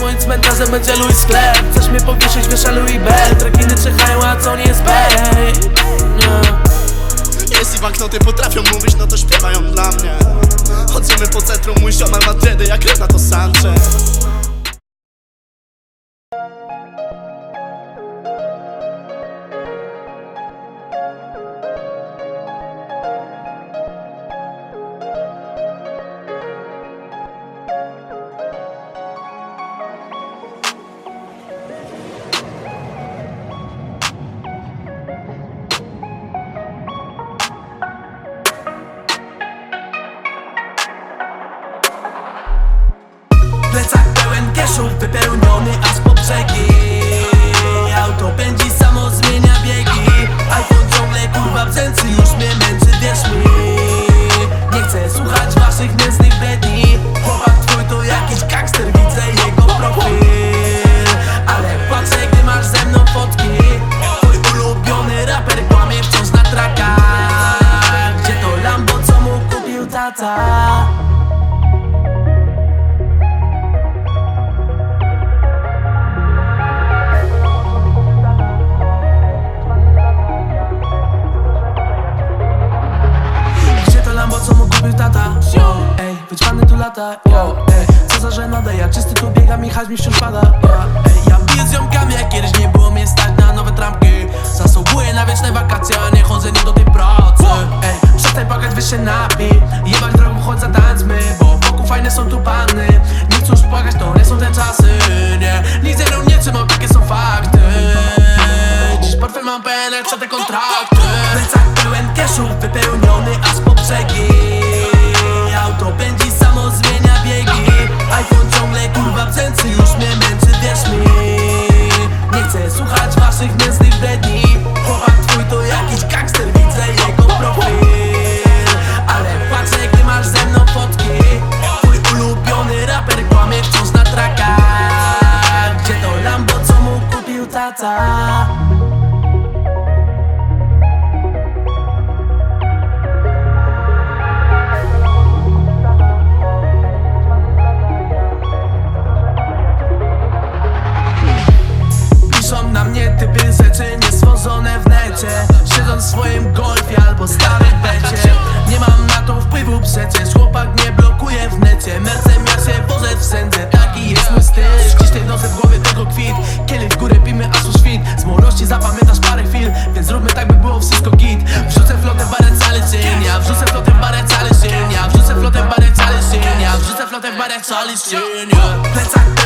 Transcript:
Moim cmentarzem będzie Louis sklep. Chcesz mnie powieszyć, wiesza Louis Bell Trekiny czyhają, a co nie jest bej. Jeśli banknoty potrafią mówić, no to śpiewają dla mnie. Chodzimy po centrum, mój ziomal ma dready jak Renato Sanchez Plecak pełen kieszów, wypełniony aż po brzegi. Auto pędzi, samo zmienia biegi. iPhone ciągle kurwa w już mnie męczy, wierz mi. Nie chcę słuchać waszych nędznych bredni. Chłopak twój to jakiś gangster, widzę jego profil. Ale płaczę, gdy masz ze mną fotki. Twój ulubiony raper kłamie wciąż na trakach. Gdzie to Lambo, co mu kupił tata? Wyćpany tu lata, yo, ej. Co za żenada, ja czysty tu biegam i hajs mi wciąż pada ja, Ej, ja piję z ziomkami, jak kiedyś nie było mnie stać na nowe trampki. Zasługuję na wieczne wakacje, a nie chodzenie do tej pracy. Ej, przestań płakać, weź się napij. Jebać drogą, chodź zatańczmy Bo wokół fajne są tu panny. Nie chcą już płakać, to nie są te czasy, nie. Nic ze mną nie takie są fakty. Dziś portfel mam co te kontrakty. Plecak pełen kieszów, wypełniony aż po brzegi tata? Piszą na mnie typy rzeczy niestworzone w necie. Siedząc w swoim golfie albo starym becie. Nie mam na to wpływu przecież Z młodości zapamiętasz parę chwil Więc zróbmy tak by było wszystko git. Wrzucę flotę w barę cały dzień Ja wrzucę flotę w barę cały dzień Ja wrzucę flotę w barę cały dzień Ja wrzucę flotę w barę cały dzień Plecak